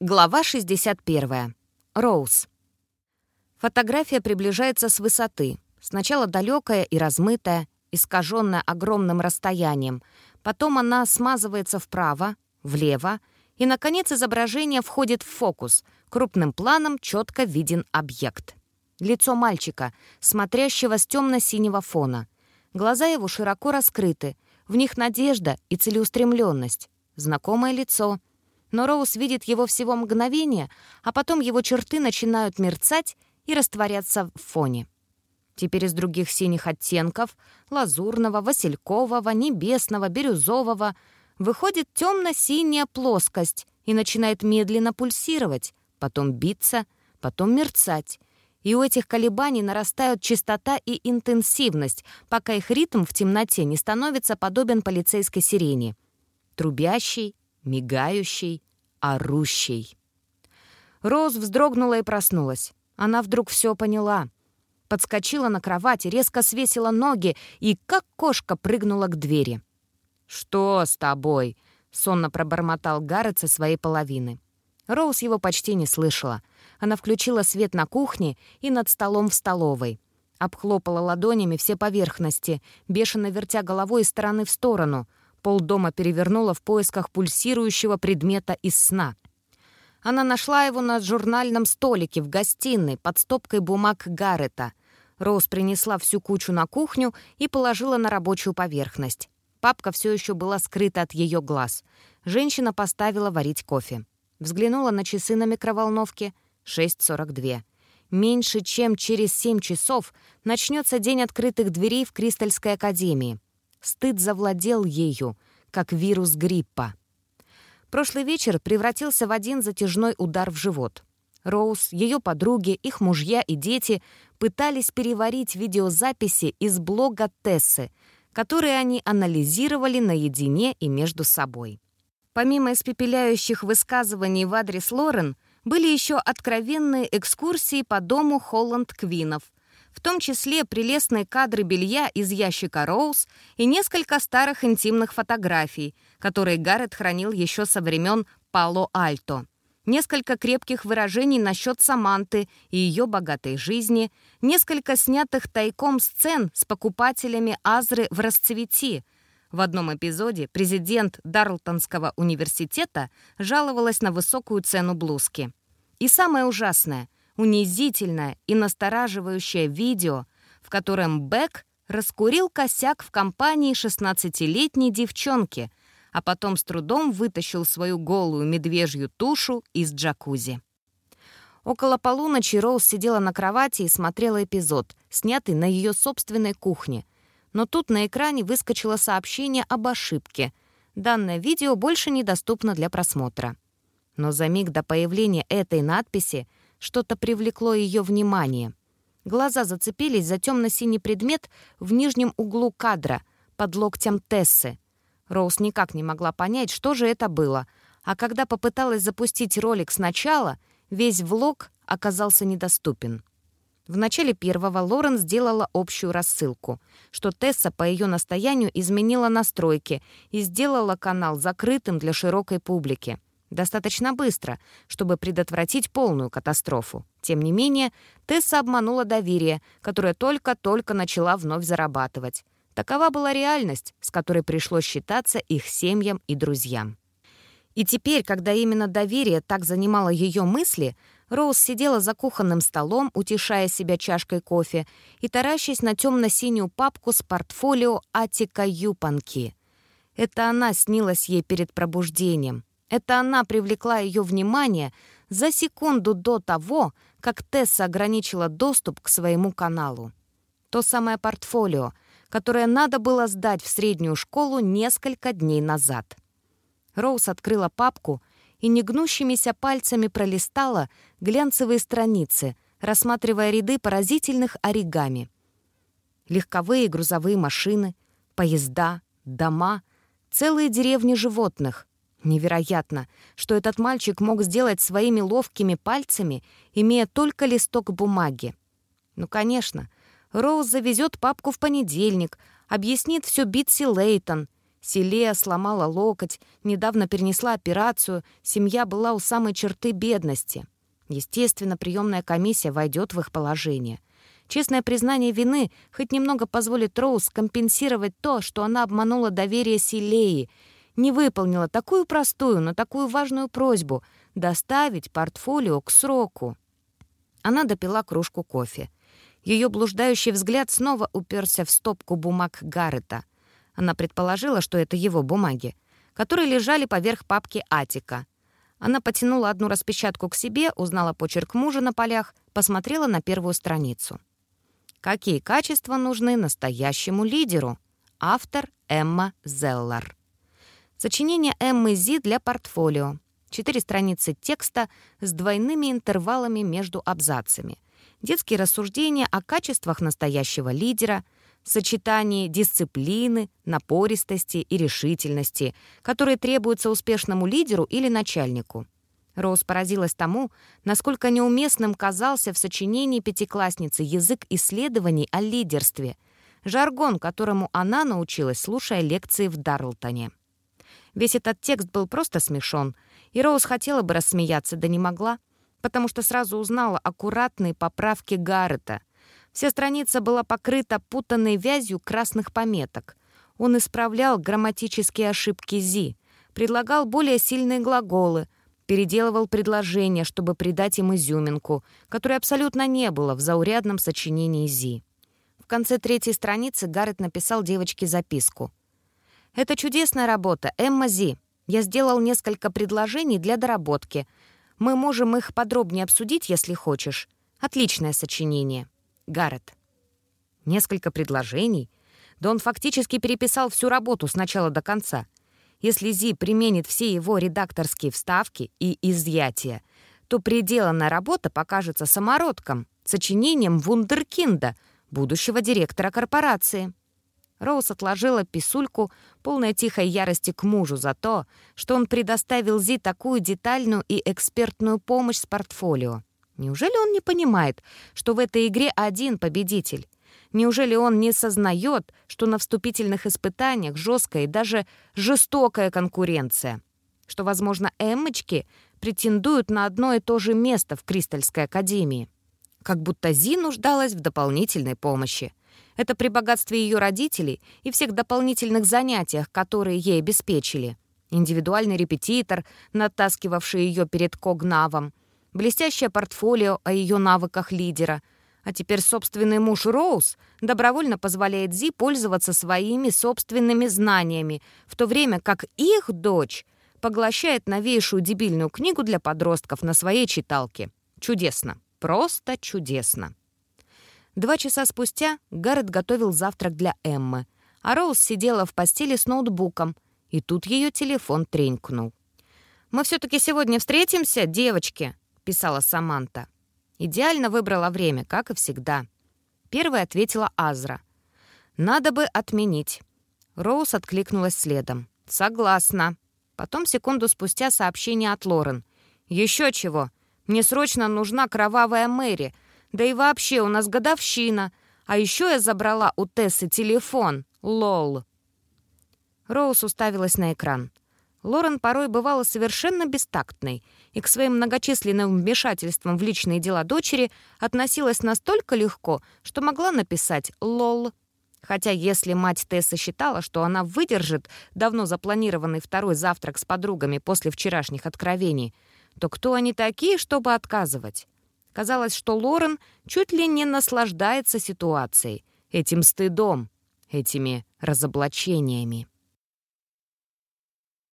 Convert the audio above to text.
Глава 61. Роуз. Фотография приближается с высоты. Сначала далекая и размытая, искаженная огромным расстоянием. Потом она смазывается вправо, влево, и, наконец, изображение входит в фокус. Крупным планом четко виден объект. Лицо мальчика, смотрящего с темно-синего фона. Глаза его широко раскрыты. В них надежда и целеустремленность. Знакомое лицо — но Роуз видит его всего мгновение, а потом его черты начинают мерцать и растворяться в фоне. Теперь из других синих оттенков — лазурного, василькового, небесного, бирюзового — выходит темно-синяя плоскость и начинает медленно пульсировать, потом биться, потом мерцать. И у этих колебаний нарастают частота и интенсивность, пока их ритм в темноте не становится подобен полицейской сирене. Трубящий, мигающий, орущий. Роуз вздрогнула и проснулась. Она вдруг все поняла. Подскочила на кровати, резко свесила ноги и, как кошка, прыгнула к двери. «Что с тобой?» — сонно пробормотал Гаррет со своей половины. Роуз его почти не слышала. Она включила свет на кухне и над столом в столовой. Обхлопала ладонями все поверхности, бешено вертя головой из стороны в сторону — Полдома перевернула в поисках пульсирующего предмета из сна. Она нашла его на журнальном столике в гостиной под стопкой бумаг Гаррета. Роуз принесла всю кучу на кухню и положила на рабочую поверхность. Папка все еще была скрыта от ее глаз. Женщина поставила варить кофе. Взглянула на часы на микроволновке. 6.42. Меньше чем через 7 часов начнется день открытых дверей в Кристальской академии. Стыд завладел ею, как вирус гриппа. Прошлый вечер превратился в один затяжной удар в живот. Роуз, ее подруги, их мужья и дети пытались переварить видеозаписи из блога Тессы, которые они анализировали наедине и между собой. Помимо испепеляющих высказываний в адрес Лорен, были еще откровенные экскурсии по дому Холланд-Квинов — в том числе прелестные кадры белья из ящика Роуз и несколько старых интимных фотографий, которые Гаррет хранил еще со времен Пало-Альто. Несколько крепких выражений насчет Саманты и ее богатой жизни, несколько снятых тайком сцен с покупателями Азры в расцвети. В одном эпизоде президент Дарлтонского университета жаловалась на высокую цену блузки. И самое ужасное — унизительное и настораживающее видео, в котором Бек раскурил косяк в компании 16-летней девчонки, а потом с трудом вытащил свою голую медвежью тушу из джакузи. Около полуночи Роуз сидела на кровати и смотрела эпизод, снятый на ее собственной кухне. Но тут на экране выскочило сообщение об ошибке. Данное видео больше недоступно для просмотра. Но за миг до появления этой надписи что-то привлекло ее внимание. Глаза зацепились за темно-синий предмет в нижнем углу кадра, под локтем Тессы. Роуз никак не могла понять, что же это было, а когда попыталась запустить ролик сначала, весь влог оказался недоступен. В начале первого Лорен сделала общую рассылку, что Тесса по ее настоянию изменила настройки и сделала канал закрытым для широкой публики. Достаточно быстро, чтобы предотвратить полную катастрофу. Тем не менее, Тесса обманула доверие, которое только-только начала вновь зарабатывать. Такова была реальность, с которой пришлось считаться их семьям и друзьям. И теперь, когда именно доверие так занимало ее мысли, Роуз сидела за кухонным столом, утешая себя чашкой кофе и таращась на темно-синюю папку с портфолио Атика Юпанки. Это она снилась ей перед пробуждением. Это она привлекла ее внимание за секунду до того, как Тесса ограничила доступ к своему каналу. То самое портфолио, которое надо было сдать в среднюю школу несколько дней назад. Роуз открыла папку и негнущимися пальцами пролистала глянцевые страницы, рассматривая ряды поразительных оригами. Легковые грузовые машины, поезда, дома, целые деревни животных, Невероятно, что этот мальчик мог сделать своими ловкими пальцами, имея только листок бумаги. Ну, конечно, Роуз завезет папку в понедельник, объяснит все Битси Лейтон. Селея сломала локоть, недавно перенесла операцию, семья была у самой черты бедности. Естественно, приемная комиссия войдет в их положение. Честное признание вины хоть немного позволит Роуз компенсировать то, что она обманула доверие Силеи, не выполнила такую простую, но такую важную просьбу — доставить портфолио к сроку. Она допила кружку кофе. Ее блуждающий взгляд снова уперся в стопку бумаг Гаррета. Она предположила, что это его бумаги, которые лежали поверх папки Атика. Она потянула одну распечатку к себе, узнала почерк мужа на полях, посмотрела на первую страницу. Какие качества нужны настоящему лидеру? Автор Эмма Зеллар. Сочинение Эммы Зи для портфолио. Четыре страницы текста с двойными интервалами между абзацами. Детские рассуждения о качествах настоящего лидера, сочетании дисциплины, напористости и решительности, которые требуются успешному лидеру или начальнику. Роуз поразилась тому, насколько неуместным казался в сочинении пятиклассницы язык исследований о лидерстве, жаргон, которому она научилась, слушая лекции в Дарлтоне. Весь этот текст был просто смешон, и Роуз хотела бы рассмеяться, да не могла, потому что сразу узнала аккуратные поправки Гаррета. Вся страница была покрыта путанной вязью красных пометок. Он исправлял грамматические ошибки Зи, предлагал более сильные глаголы — переделывал предложения, чтобы придать им изюминку, которой абсолютно не было в заурядном сочинении Зи. В конце третьей страницы Гаррет написал девочке записку. «Это чудесная работа, Эмма Зи. Я сделал несколько предложений для доработки. Мы можем их подробнее обсудить, если хочешь. Отличное сочинение. Гаррет». Несколько предложений? Да он фактически переписал всю работу с начала до конца — если Зи применит все его редакторские вставки и изъятия, то приделанная работа покажется самородком, сочинением вундеркинда, будущего директора корпорации. Роуз отложила писульку, полной тихой ярости к мужу за то, что он предоставил Зи такую детальную и экспертную помощь с портфолио. Неужели он не понимает, что в этой игре один победитель? Неужели он не сознает, что на вступительных испытаниях жесткая и даже жестокая конкуренция? Что, возможно, эммочки претендуют на одно и то же место в Кристальской академии? Как будто Зи нуждалась в дополнительной помощи. Это при богатстве ее родителей и всех дополнительных занятиях, которые ей обеспечили. Индивидуальный репетитор, натаскивавший ее перед Когнавом, блестящее портфолио о ее навыках лидера — а теперь собственный муж Роуз добровольно позволяет Зи пользоваться своими собственными знаниями, в то время как их дочь поглощает новейшую дебильную книгу для подростков на своей читалке. Чудесно. Просто чудесно. Два часа спустя Гаррет готовил завтрак для Эммы, а Роуз сидела в постели с ноутбуком, и тут ее телефон тренькнул. «Мы все-таки сегодня встретимся, девочки?» — писала Саманта. Идеально выбрала время, как и всегда. Первой ответила Азра. «Надо бы отменить». Роуз откликнулась следом. «Согласна». Потом секунду спустя сообщение от Лорен. «Еще чего? Мне срочно нужна кровавая Мэри. Да и вообще у нас годовщина. А еще я забрала у Тессы телефон. Лол». Роуз уставилась на экран. Лорен порой бывала совершенно бестактной и к своим многочисленным вмешательствам в личные дела дочери относилась настолько легко, что могла написать «лол». Хотя если мать Тесса считала, что она выдержит давно запланированный второй завтрак с подругами после вчерашних откровений, то кто они такие, чтобы отказывать? Казалось, что Лорен чуть ли не наслаждается ситуацией, этим стыдом, этими разоблачениями.